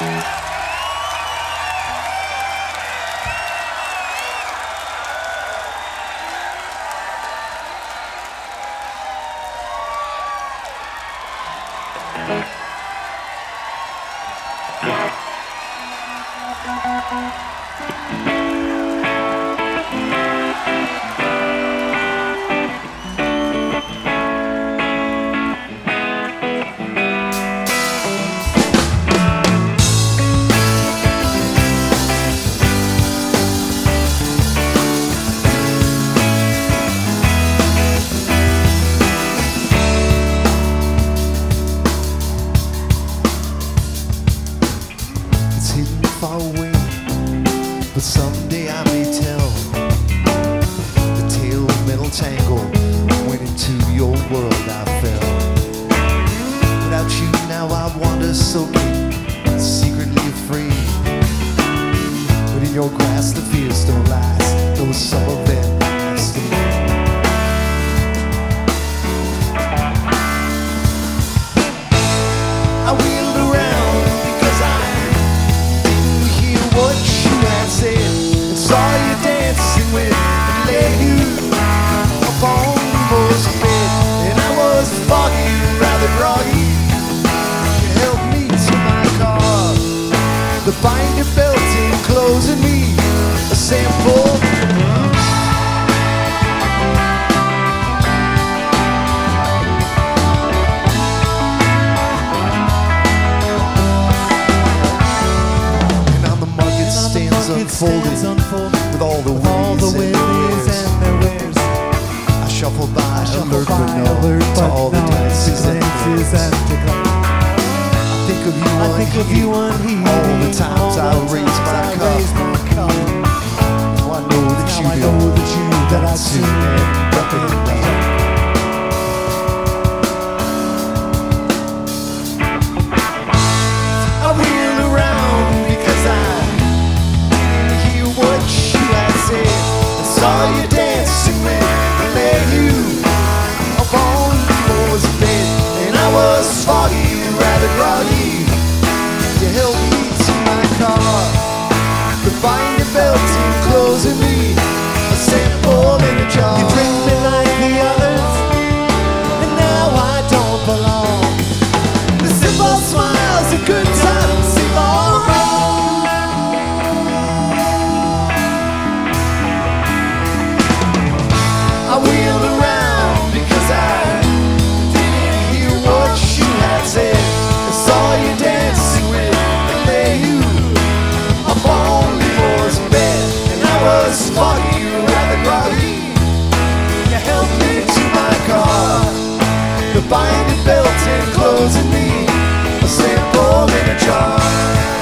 It's Wander soaking, secretly afraid. But in your grasp the fears don't last, though some of them and saw you dancing with The binder belt enclosing me, a sample. And on the market stands unfolding with all the willies and their wares. I shuffle by, alert but no to all the dances and things. I think of you I think of you unheeding all the times I all the raise my times I cup. raise my cup. Now I know that you know that you that clothes and me, a sample in a jar.